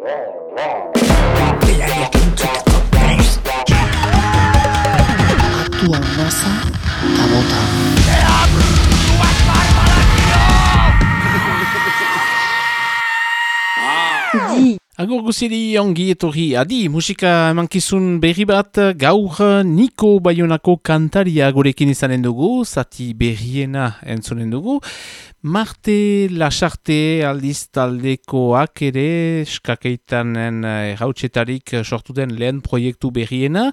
roar, roar. Agur guziri ongi etorri adi musika emankizun berri bat gaur Niko Bayonako kantaria gurekin izanen dugu, zati berriena entzunen dugu. Marte Lasarte aldiz taldekoak ere skakeitanen errautsetarik sortu den lehen proiektu berriena.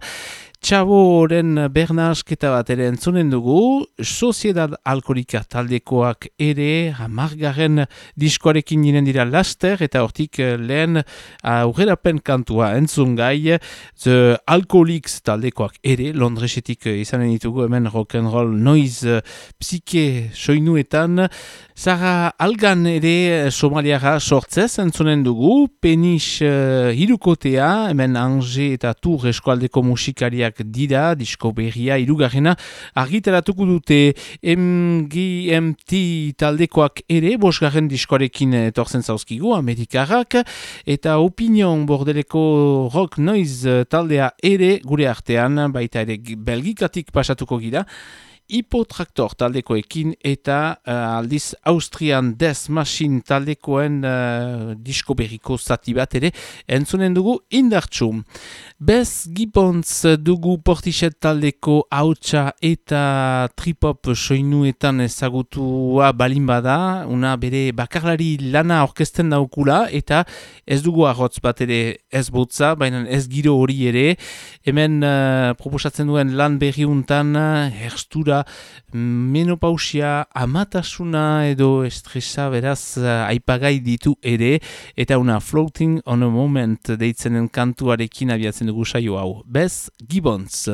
Txaboren bernasketa bat ere entzunen dugu, Sociedad Alkolika taldekoak ere hamargarren diskoarekin ginen dira laster eta hortik eh, lehen aurrerapen kantua entzun gai, The Alcoholics taldekoak ere, Londresetik eh, izanen ditugu hemen rock'n'roll noise eh, psike soinuetan, Zara algan ere somaliara sortzez entzunen dugu, penis uh, hirukotea, hemen Ange eta Tour eskualdeko musikariak dira, disko berria, hirugarrena argitaratuko dute. MGMT taldekoak ere, bosgarren diskoarekin etortzen zauzkigu, amerikarrak, eta opinion bordeleko rock noise taldea ere gure artean, baita ere belgikatik pasatuko gira, hipotraktor taldekoekin eta uh, aldiz Austrian Death Machine taldekoen uh, disko berriko zati bat ere entzunen dugu indartsu. Bez Gibbons dugu portixet taldeko hautsa eta tripop soinuetan ezagutua balin bada, una bere bakarlari lana orkesten daukula eta ez dugu ahotz bat ere ez botza, baina ez giro hori ere, hemen uh, proposatzen duen lan berriuntan herstura menopausia, amatasuna edo estresa beraz aipagai ditu ere eta una floating on a moment deitzenen kantuarekin abiatzen dugu saio hau. Bez Gibbons.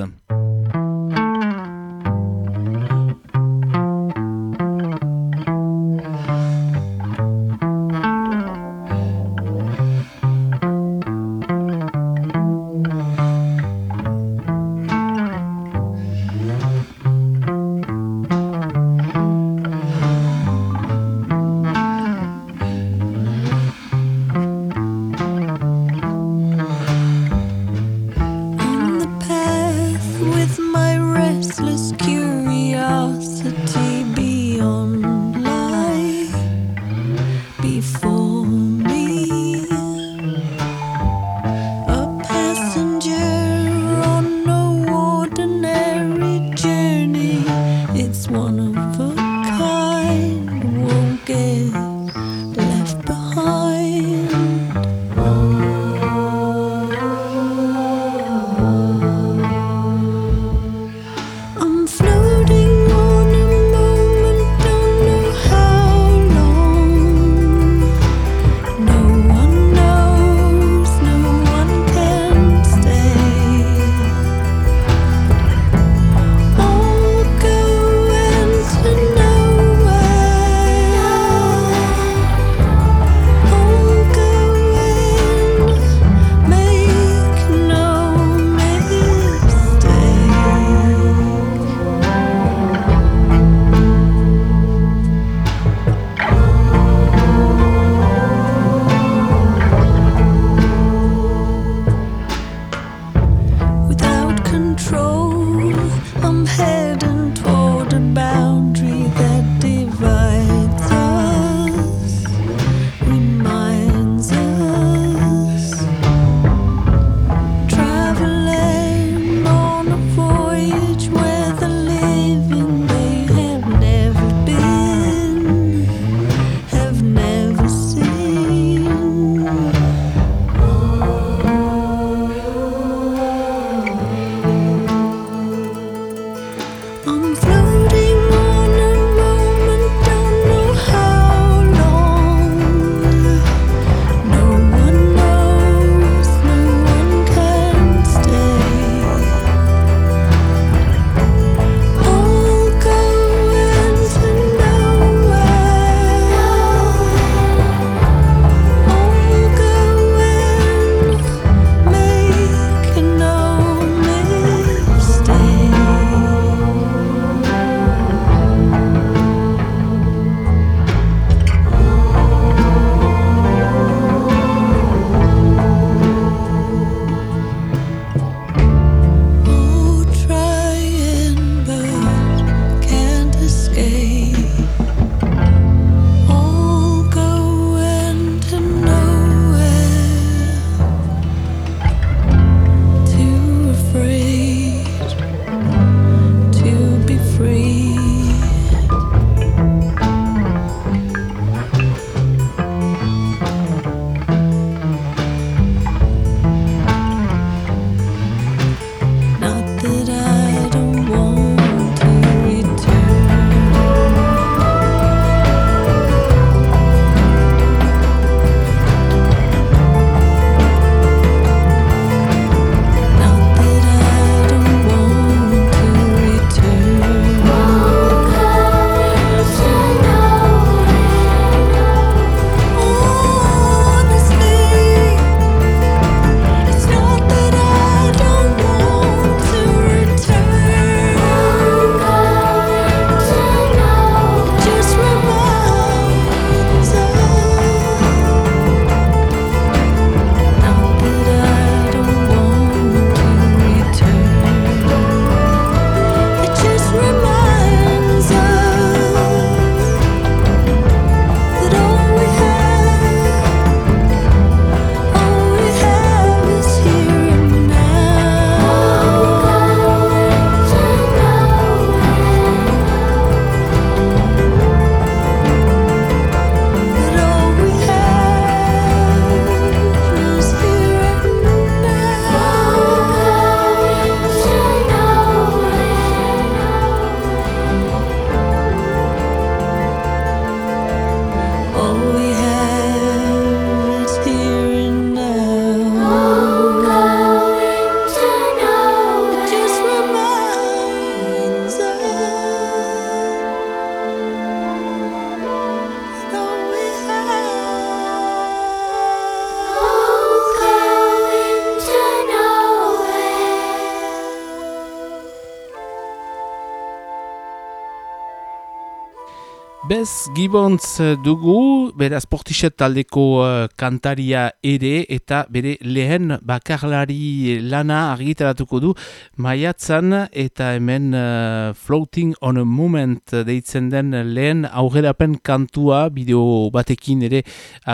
Bess Gibbons dugu, bera sportixet taldeko uh, kantaria ere eta bere lehen bakarlari lana argitaratuko du maiatzan eta hemen uh, Floating on a Moment deitzen den lehen aurrerapen kantua bideo batekin ere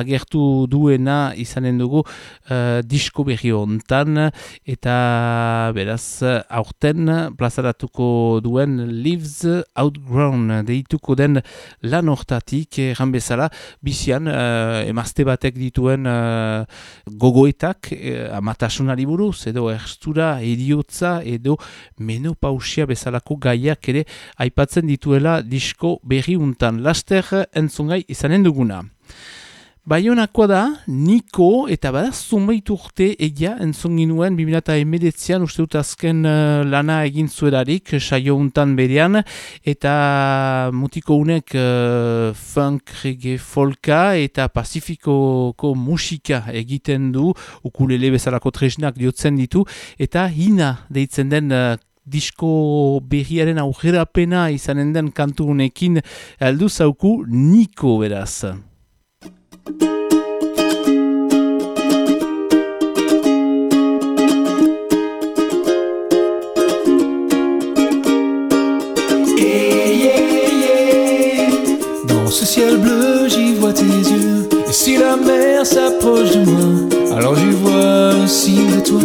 agertu duena izanen dugu uh, disko berri hontan eta beraz aurten plazaratuko duen Lives Outgrown deituko den lan hortatik, erran bezala, bizian, uh, emazte batek dituen uh, gogoetak, uh, amatasunari buruz, edo erstura, ediotza, edo menopausia bezalako gaiak ere aipatzen dituela disko berri untan. Laster entzungai izanen duguna. Baionakoa da, Niko, eta bada zumeit urte egia entzun ginuen 2008an uste dut azken uh, lana egin zuerarik, saio untan berean, eta mutiko unek uh, funk, reggae, folka, eta pacifikoko musika egiten du, ukulele bezalako tresnak diotzen ditu, eta hina deitzen den uh, disko berriaren aurrerapena izanen den kantu unekin, aldu zauku Niko beraz. Dans ce ciel bleu, j'y vois tes yeux. Et si la mer s'approche de moi, alors j'y vois le signe de toi.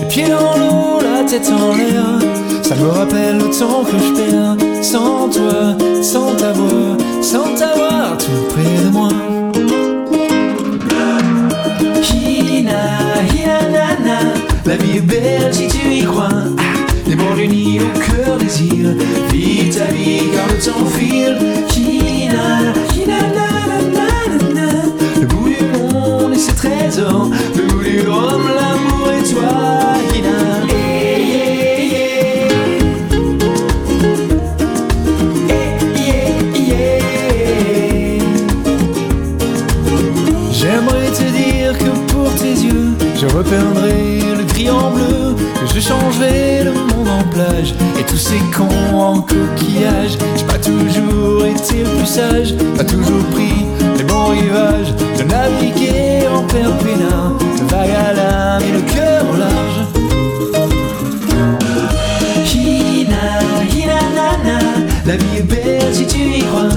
Les pieds dans l'eau, la tête en l'air. Ça me rappelle le temps que je perds sans toi, sans ta voix, sans t'avoir tout près de moi. La vie est belle si tu y crois. Les mondes unis au cœur désir. Vis ta vie car le temps file. Tous ces cons en coquillage. J'ai pas toujours été plus sage, pas toujours pris les bons rivages, de naviguer en peinard, de vague à l'âme et le cœur au large. Hina, hina, nana, la vie est belle si tu y crois.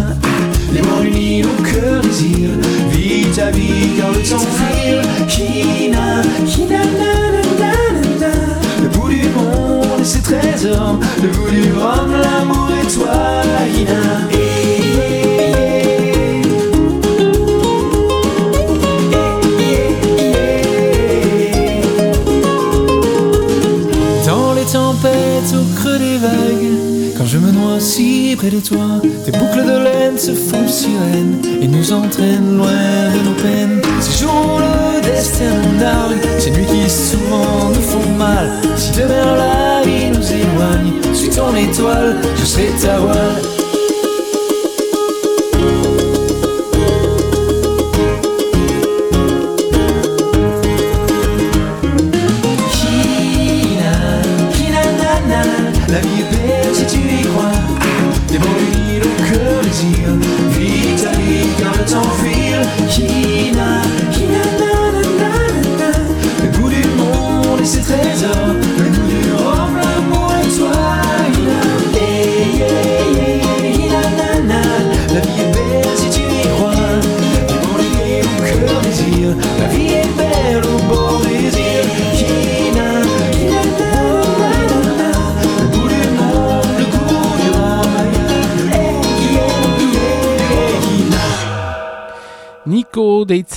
Les mondes unis au cœur désir. Vis ta vie car le temps file. Hina, hina, nana, Le rhum, l'amour et toi. Dans les tempêtes au creux des vagues, quand je me noie si près de toi, tes boucles de laine se font sirènes et nous entraînent loin de nos peines. Ces jours le destin nous ces nuits qui souvent nous font mal. Si demain la ton étoile, je serai ta voile.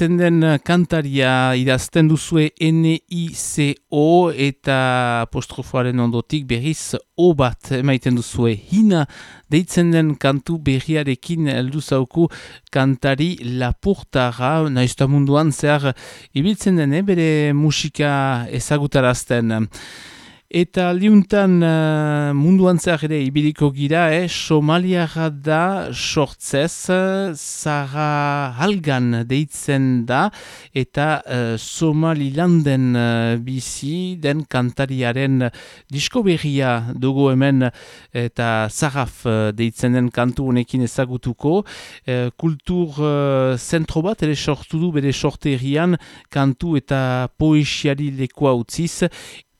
Deitzen den kantaria idazten duzue N-I-C-O eta apostrofoaren ondotik berriz O bat emaiten duzue hina deitzen den kantu berriarekin heldu zauku kantari lapurtara naizta munduan zehar ibiltzen den eh, bere musika ezagutarazten. Eta liuntan uh, munduan zehar ere ibiliko gira, eh? Somaliara da sortzez, Zara Halgan deitzen da, eta uh, Somalilanden uh, bizi den kantariaren disko berria dugu hemen eta Zaraf uh, deitzen den kantu honekin ezagutuko. Uh, kultur uh, zentro bat ere sortu du bere sorterian kantu eta poesiari lekoa utziz,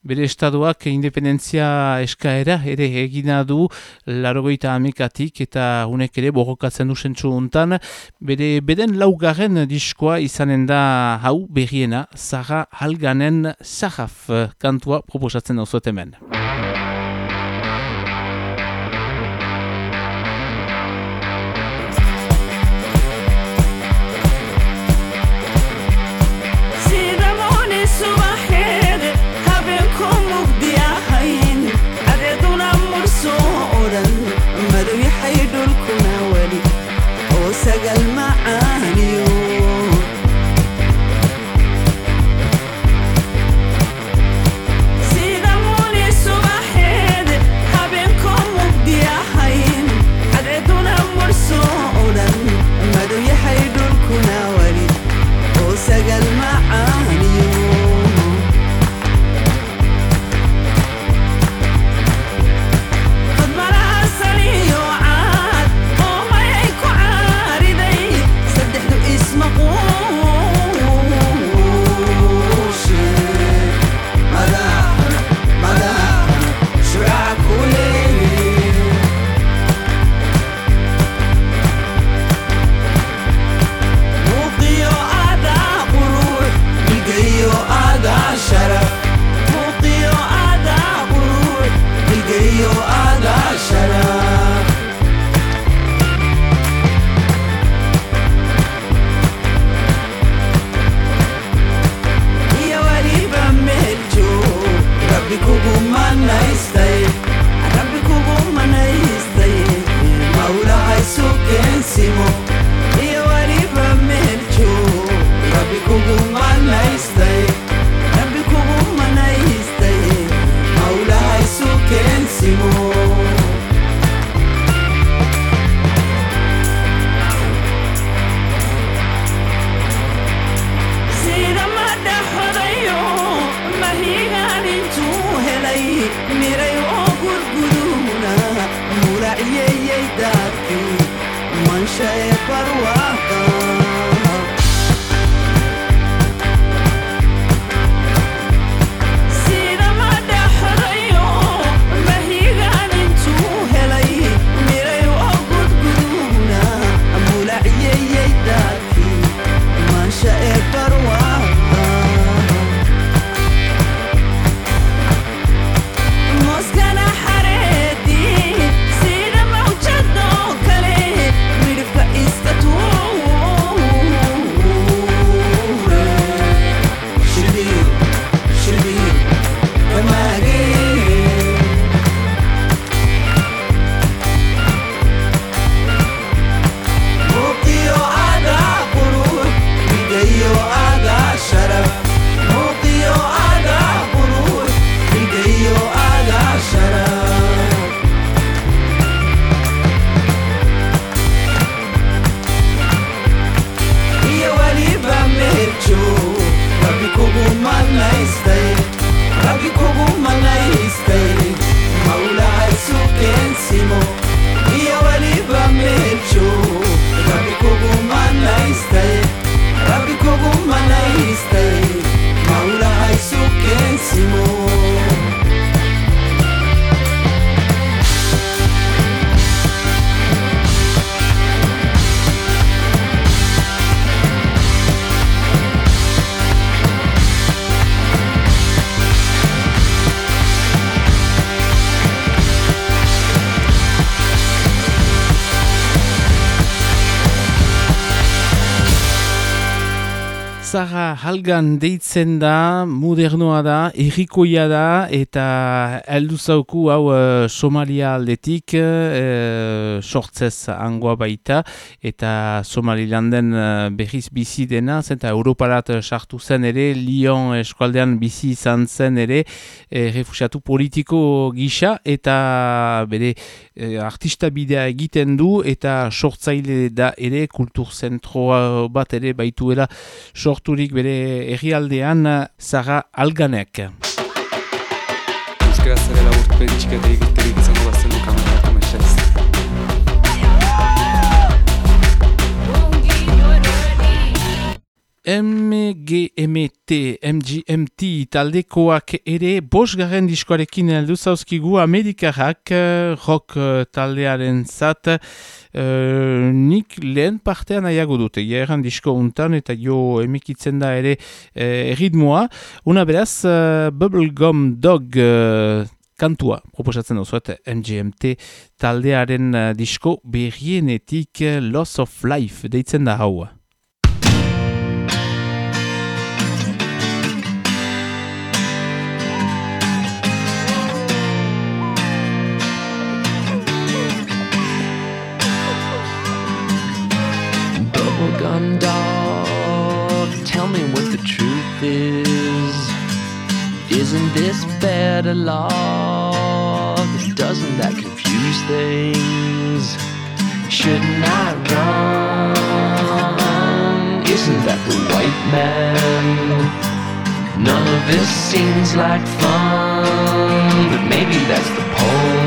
Bere estadoak independentzia eskaera ere egina du larogeita amekatik eta unek ere borrokatzen du sentzu untan. Bere beden laugarren diskoa izanen da hau berriena, Zara Halganen Zahaf kantua proposatzen da hemen. cheia para o ar. Zara halgan deitzen da, modernoa da, errikoia da, eta heldu zauku hau uh, Somalia aldetik, uh, sortzez angoa baita, eta Somalilanden uh, berriz bizi dena, zenta Europarat sartu zen ere, Lyon eskualdean bizi izan zen ere, uh, refusiatu politiko gisa, eta bere uh, artista bidea egiten du, eta sortzaile da ere, kulturzentroa bat ere baituela, sorturik bere herrialdean Zara Alganek. Euskara zare laburpen txikete egiterik izango bazen du MGMT, MGMT taldekoak ere bosgarren diskoarekin heldu zauzkigu Amerikarrak eh, rock eh, taldearen zat uh, nik lehen partean nahiago dute, jaeran disko untan eta jo emikitzen da ere uh, ritmoa. Una beraz, uh, Bubblegum Dog uh, kantua proposatzen duzuet MGMT taldearen disko berrienetik Loss of Life deitzen da hau. Isn't this better love? Doesn't that confuse things? Shouldn't I run? Isn't that the white man? None of this seems like fun, but maybe that's the point,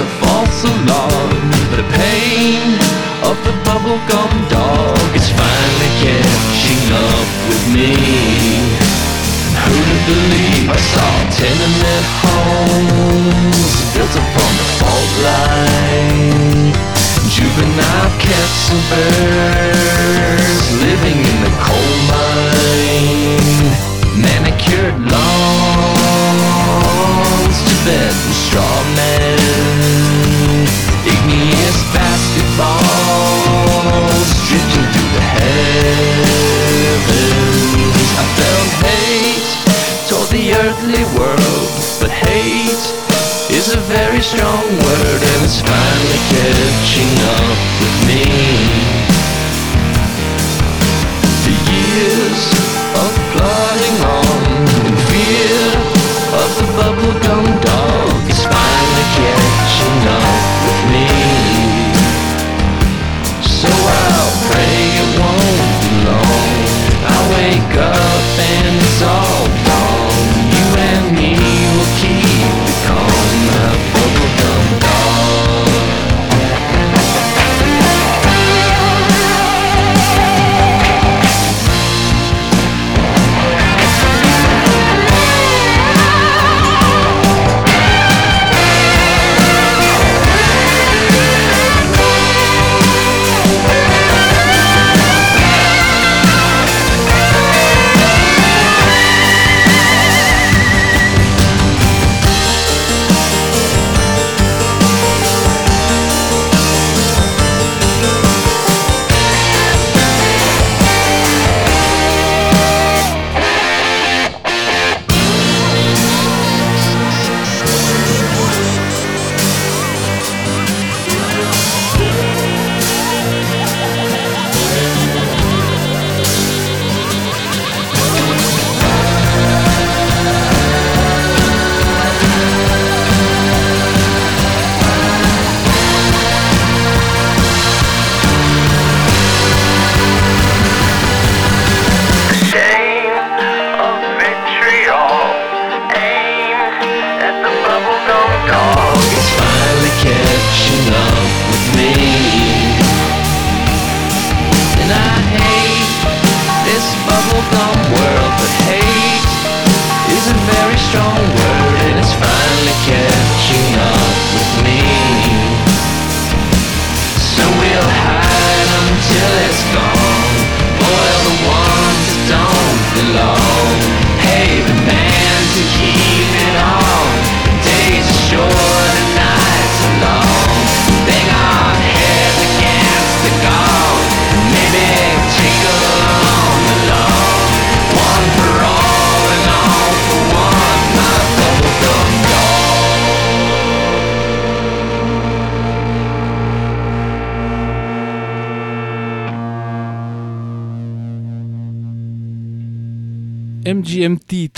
a false alarm, the pain of the bubblegum dog is finally catching up with me. Who'd believe I saw tenement homes built upon the fault line? Juvenile birds living in the coal mine. Manicured lawns to bed and straw men. Earthly world, but hate is a very strong word and it's finally catching up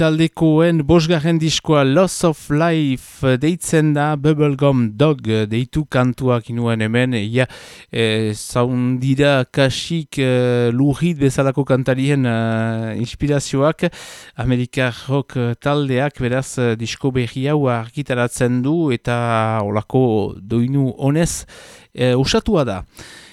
taldekoen bosgarren diskoa Loss of Life deitzen da Bubblegum Dog deitu kantuak inuen hemen ia e, zaundira kasik e, lurrit bezalako kantarien e, inspirazioak Amerikar rock taldeak beraz e, disko berri hau argitaratzen du eta olako doinu honez e, usatua da.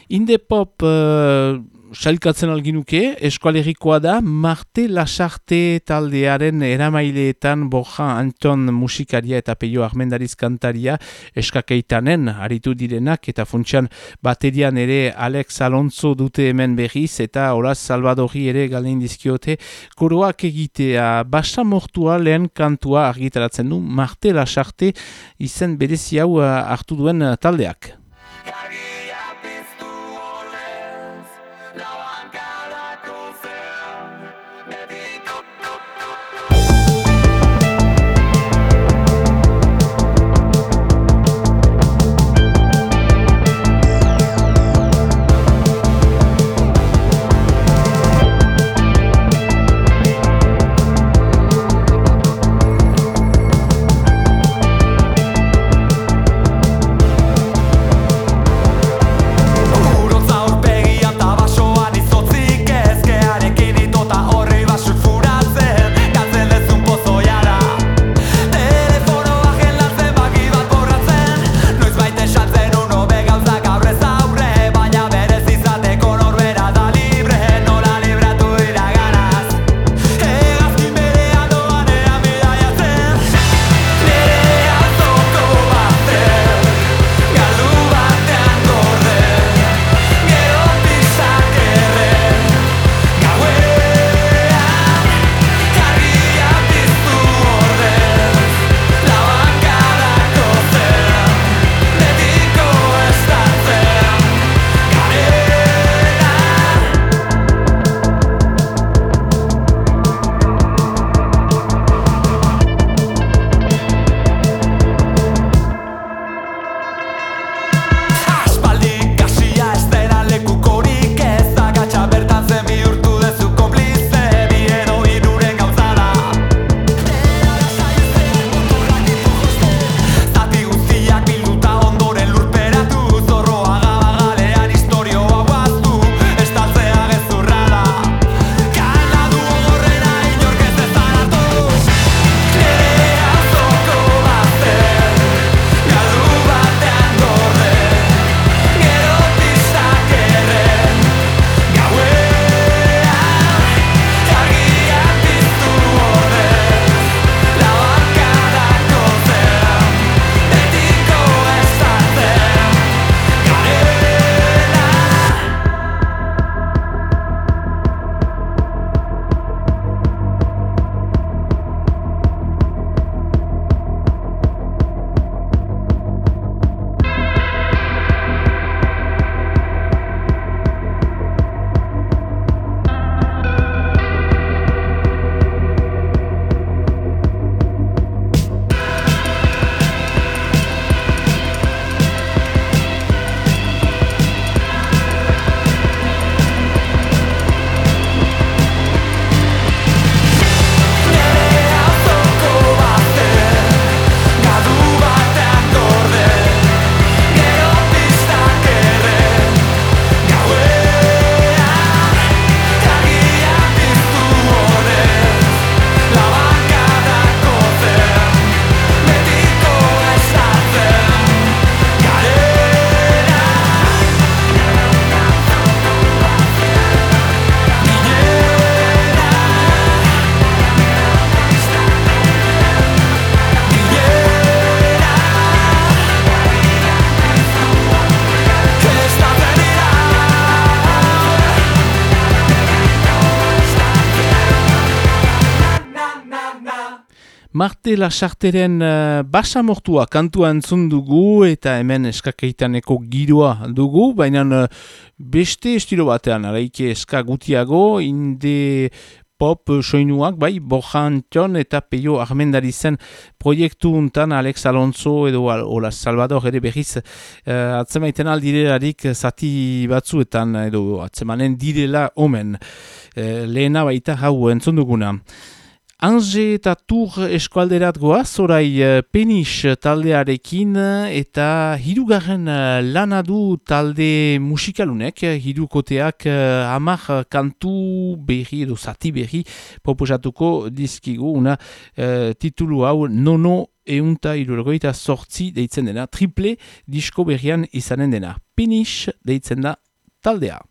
Inde pop uh, sailkatzen alginuke, eskualerikoa da, Marte Lasarte taldearen eramaileetan Borja Anton musikaria eta Peio Armendariz kantaria eskakeitanen aritu direnak eta funtsian baterian ere Alex Alonso dute hemen berriz eta Horaz Salvadori ere galein dizkiote koroak egitea basa mortua lehen kantua argitaratzen du Marte Lasarte izen berezi hau uh, hartu duen taldeak. Marte Lasarteren uh, basamortua kantua entzun dugu eta hemen eskakeitaneko giroa dugu, baina uh, beste estilo batean, araike eska gutiago, inde pop soinuak, bai, Bojan Txon eta Peio Armendari zen proiektu untan Alex Alonso edo Ola Salvador ere berriz uh, atzemaiten aldirelarik zati batzuetan edo atzemanen direla omen. Uh, lehena baita hau entzun duguna. Ange eta Tur eskualderat goaz, orai eh, penis taldearekin eta hirugarren eh, lanadu talde musikalunek, hirukoteak eh, amak kantu berri edo zati berri proposatuko dizkigu, una titulu hau nono eunta irurgoita sortzi deitzen dena, triple disko berrian izanen dena, penis deitzen da taldea.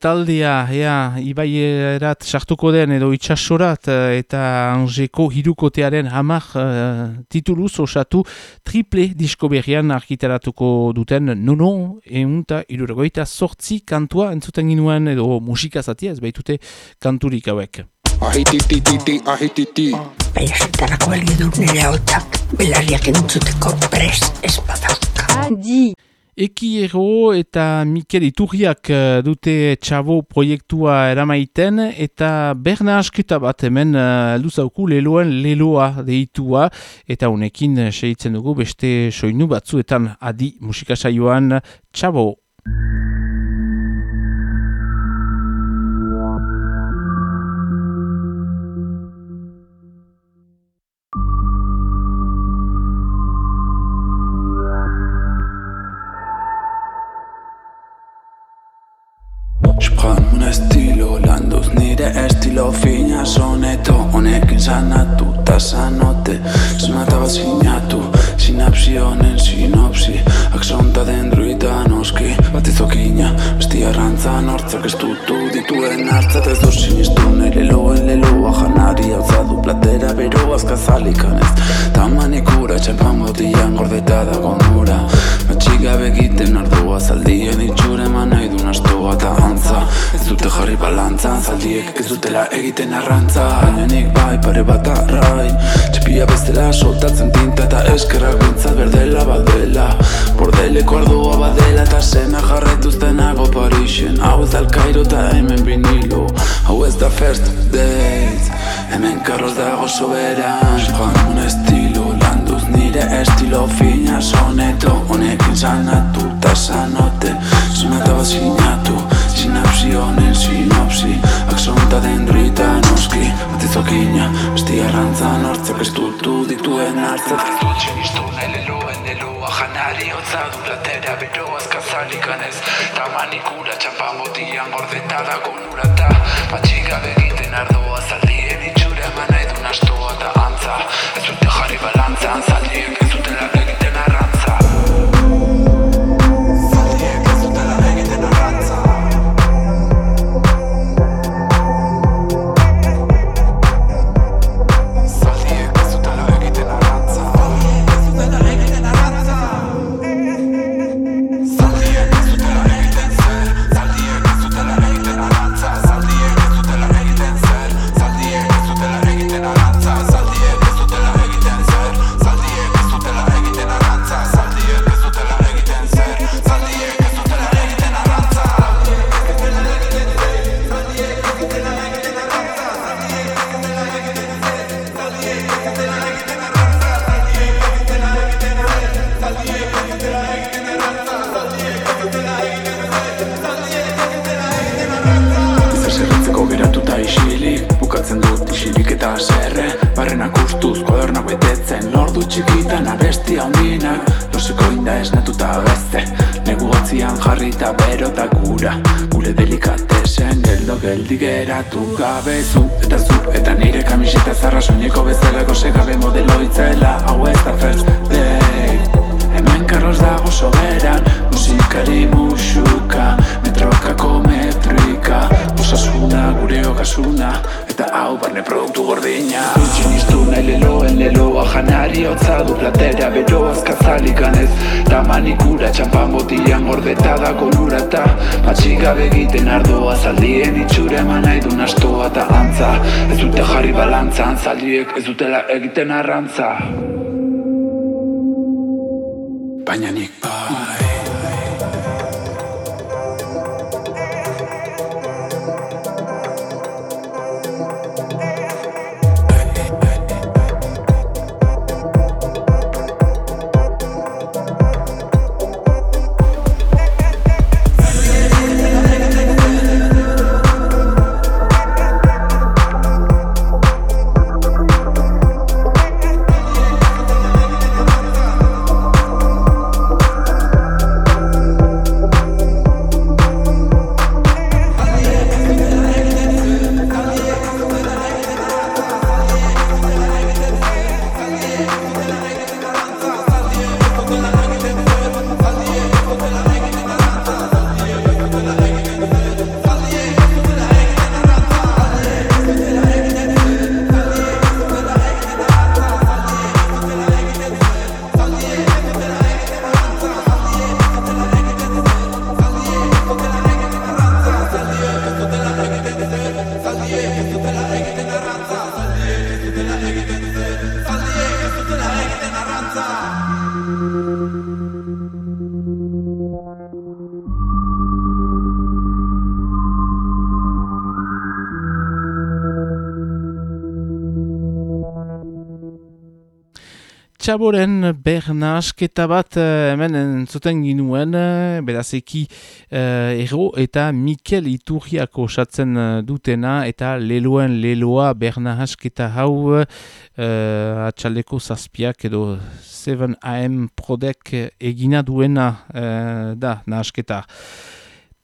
Taldea, ea, ibaierat sartuko den edo itxasorat eh, eta anjeko hirukotearen hamar uh, tituluz osatu triple disko berrian arkitaratuko duten nono eunta irurgoita sortzi kantua entzuten ginuen edo musika zatia ez baitute kanturik hauek. Ahititititi, ahititi Baina zertarako helgi dut nire hotzak Belarriak entzuteko prest ez badauka Adi. Ekiero eta Mikel Iturriak eh, dute txabo proiektua eramaiten eta berna asketa bat hemen uh, luzauku leloen leloa deitua eta honekin seitzen dugu beste soinu batzuetan adi musikasaioan txabo. Egiten arrantza. Baina nik bai pare bat arrai Txipia bestela soltatzen tinta eta eskerrak bintzat berdela badela Bordeleko ardua badela eta sena jarraituztenago Parixen Hau ez da Alkairo eta hemen vinilo. Hau ez da first date. Hemen karroz dago soberan. Joan un estilo landuz nire estilo fina. Soneto Honekin sanatu eta sanote. Sonata bat sinatu. Sinapsi honen sinopsi Aksonta den rita noski Batizokina Besti arrantza nortzak ez dutu dituen hartzak. Ez dut sinistu nele loen leloa Janari hotza du platera bero azkazalikan ez Taman ikura txampan botian gordeta da gonurata Matxiga begiten ardoa zaldien itxure eman nahi du nastoa eta antza. Ez dute jarri balantzan zaldiek ez dutela egiten arrantza Txaboren bernasketa bat eh, hemen entzuten ginuen, eh, berazeki eh, Ero eta Mikel Iturriak osatzen dutena eta leloen leloa bernasketa hau eh, atxaldeko zazpiak edo 7am prodek egina duena eh, da nahasketa.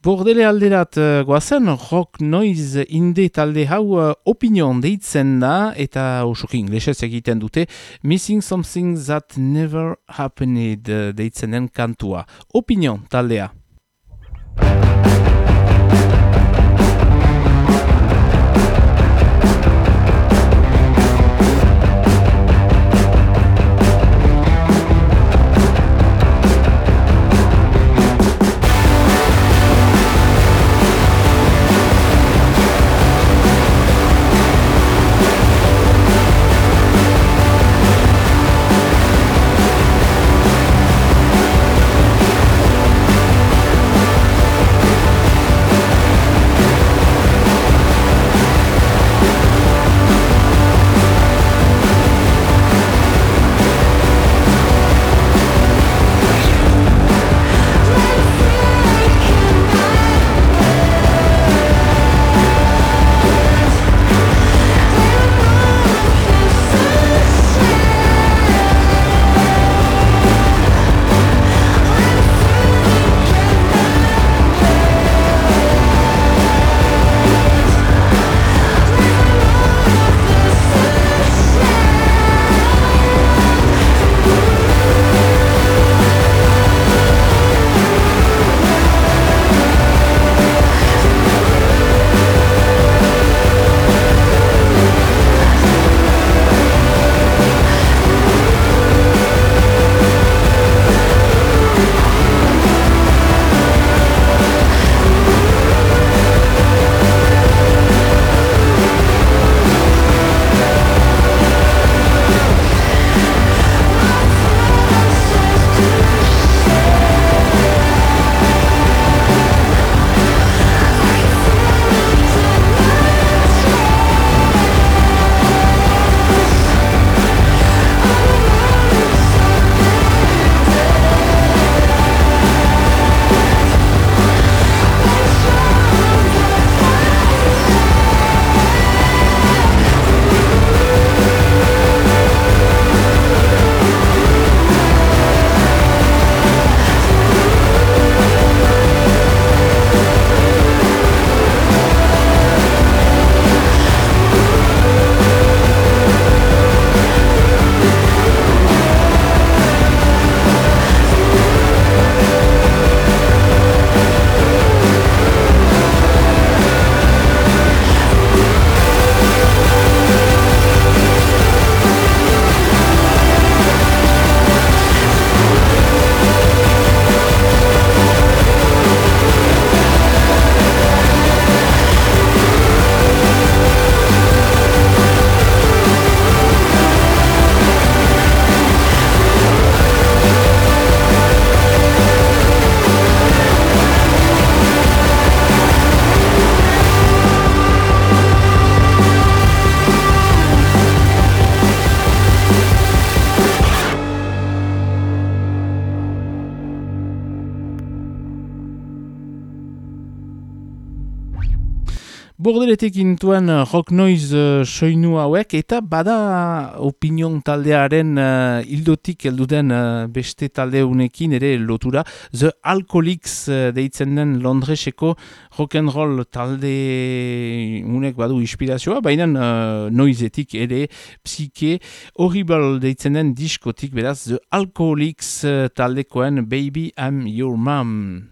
Bordele alderat uh, goazen, rock noise inde talde hau uh, opinion deitzen da, eta osoki inglesez egiten dute, Missing Something That Never Happened uh, deitzen den kantua. Opinion taldea. Bordeletik intuen uh, rock noise uh, soinu hauek eta bada opinion taldearen uh, ildotik elduden uh, beste talde unekin ere lotura The Alcoholics uh, deitzen den Londreseko rock and roll talde unek badu inspirazioa, baina uh, noizetik ere psike horrible deitzen den diskotik beraz The Alcoholics uh, taldekoen Baby I'm Your Mom.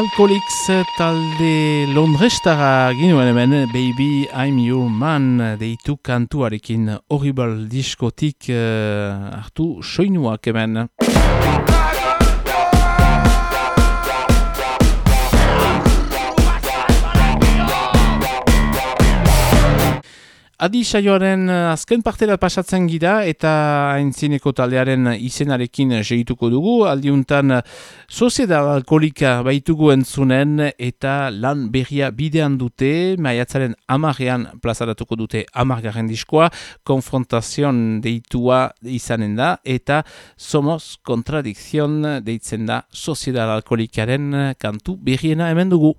Alcoholics talde Londrestara ginuen hemen Baby I'm Your Man deitu kantuarekin horrible diskotik uh, hartu soinuak hemen. Adi saioaren eh, azken partera pasatzen gira eta aintzineko taldearen izenarekin segituko dugu. Aldiuntan soziedad alkoholika baitugu entzunen eta lan berria bidean dute, maiatzaren amarrean plazaratuko dute amargarren diskoa, konfrontazion deitua izanen da eta somos kontradikzion deitzen da soziedad alkoholikaren kantu berriena hemen dugu.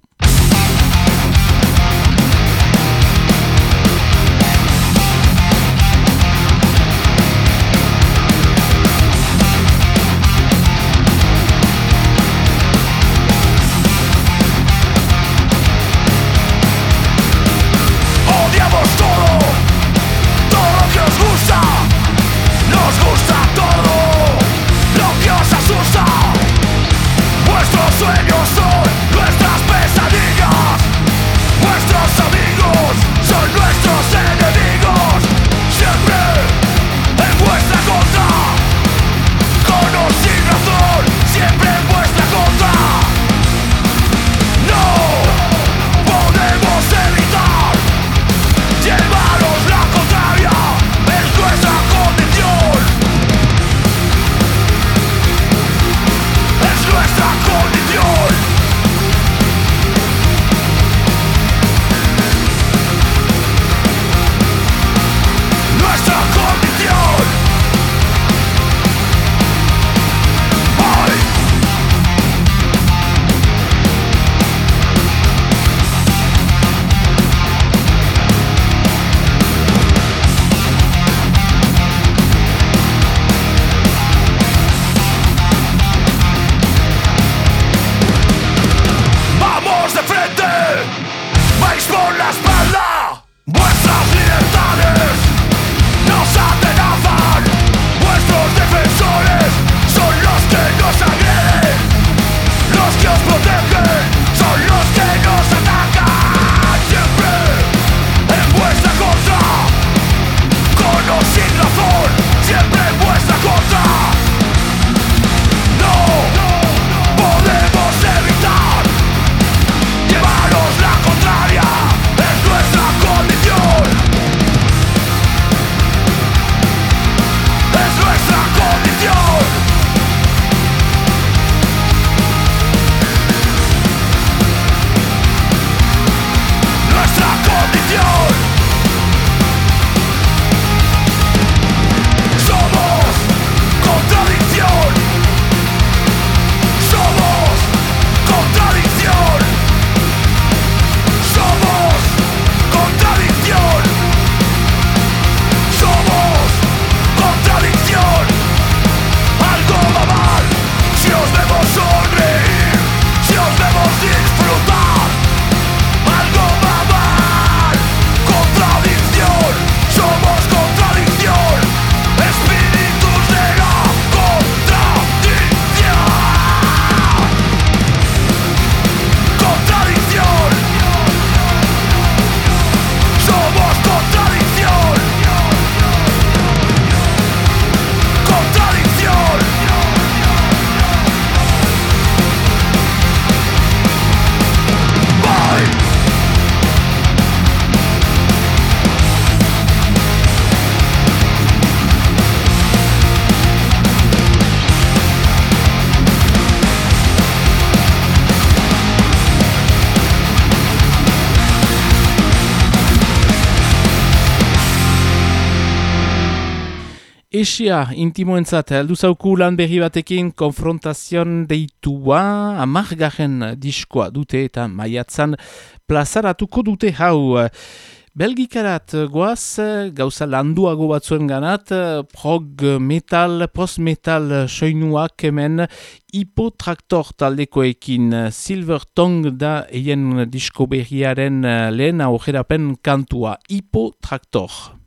Esia intimoentzat heldu zauku lan berri batekin konfrontazion deitua amargarren diskoa dute eta maiatzan plazaratuko dute hau. Belgikarat goaz, gauza landuago batzuen ganat, prog metal, post metal soinuak hemen hipotraktor taldekoekin Silver Tongue da eien disko berriaren lehen aurrerapen kantua, hipotraktor.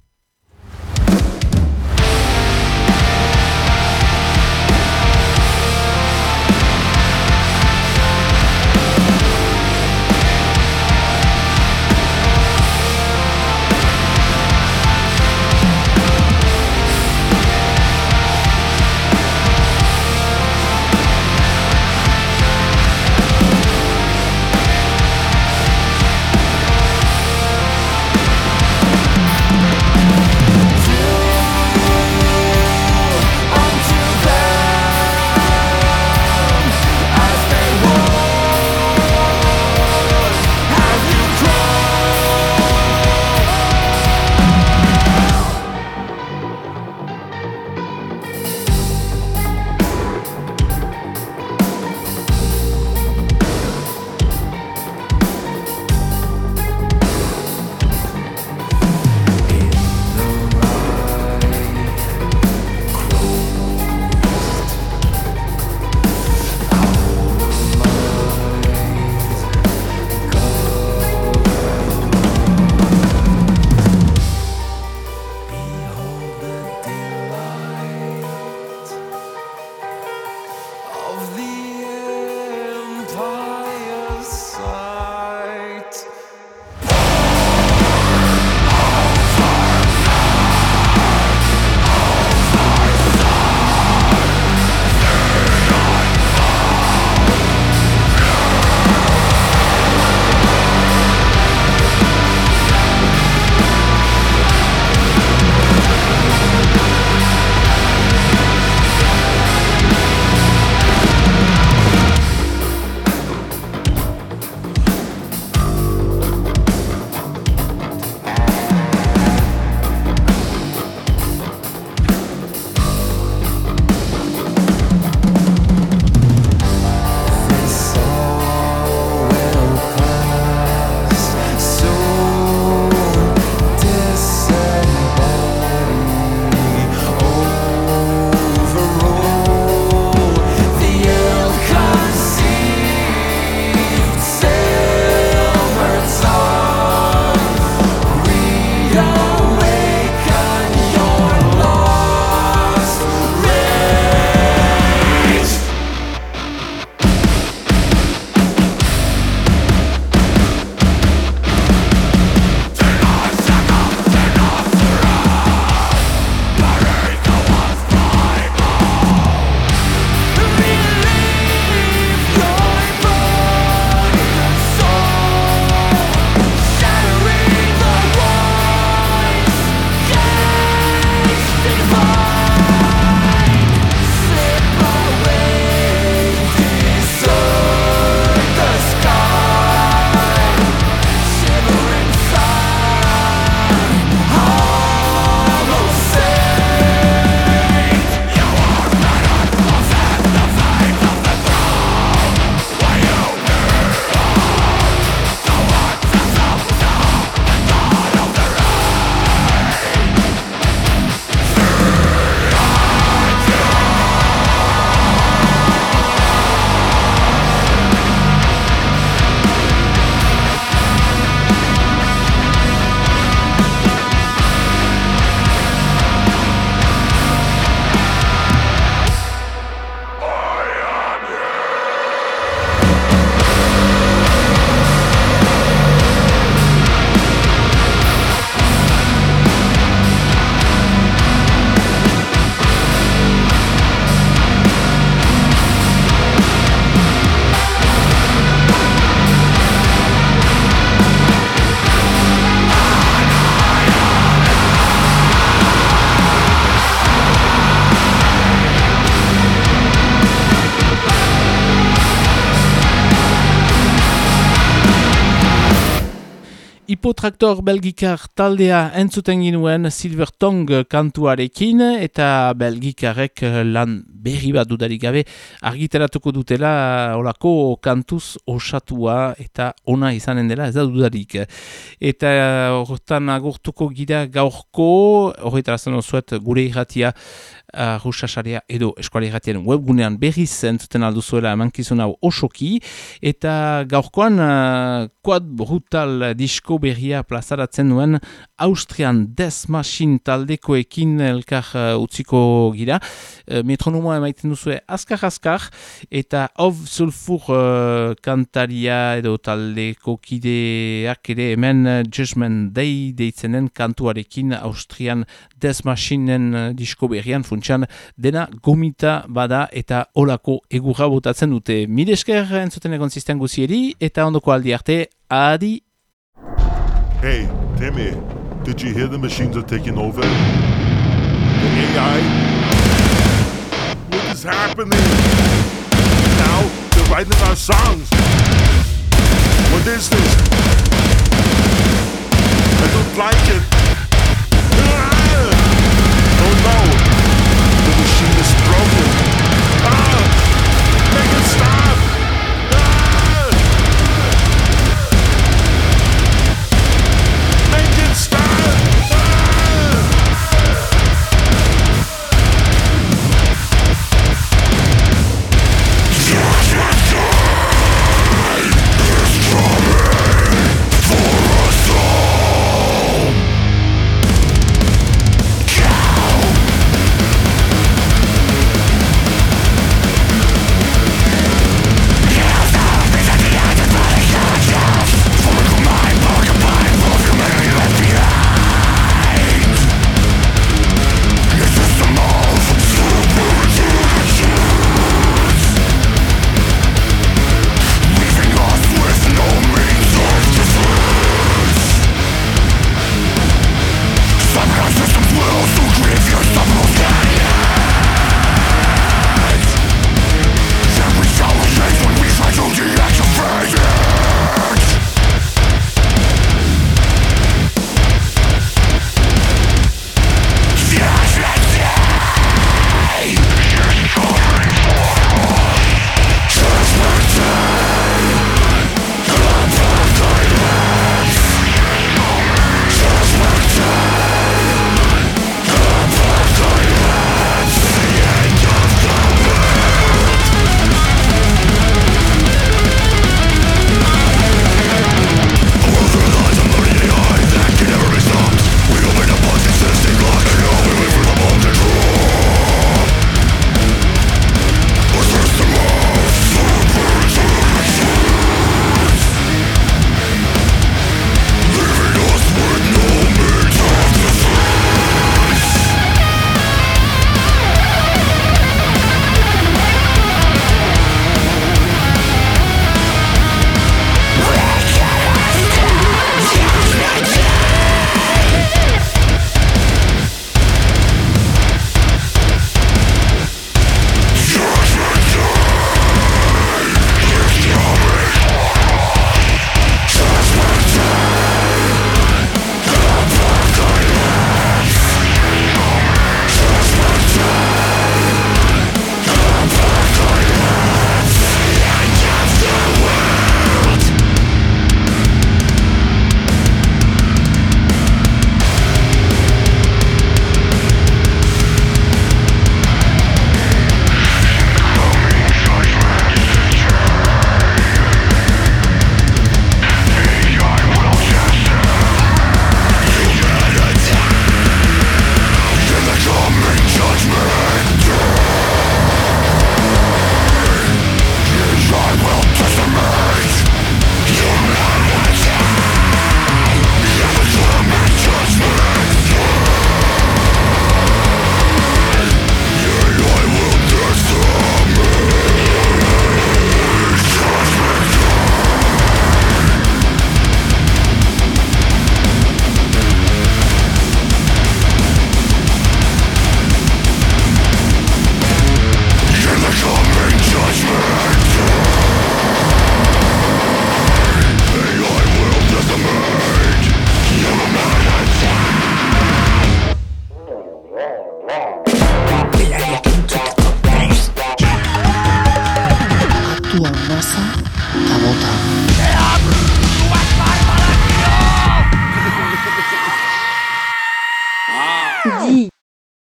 Hipotraktor belgikar taldea entzuten ginuen Silver Tongue kantuarekin eta belgikarek lan berri bat dudarik gabe argiteratuko dutela olako kantuz osatua eta ona izanen dela ez da dudarik. Eta horretan agurtuko gira gaurko, horretarazten osuet gure irratia uh, rusasaria edo eskuali gatien webgunean berriz entzuten alduzuela emankizun hau osoki. Eta gaurkoan uh, quad brutal disko berria plazaratzen duen Austrian Death Machine taldekoekin elkar uh, utziko gira uh, metronomoa emaiten duzue azkar-azkar eta of sulfur uh, kantaria edo taldeko kideak ere hemen Judgment Day deitzenen kantuarekin Austrian Death Machineen uh, disko berrian funtsan dena gomita bada eta olako egurra botatzen dute. Midesker entzuten egon zisten guzieri eta ondoko aldi arte, adi! Hey, Timmy, did you hear the machines are taking over? The AI? What is happening? Now they're writing our songs. What is this? I don't like it. Ah! Oh no! The machine is broken.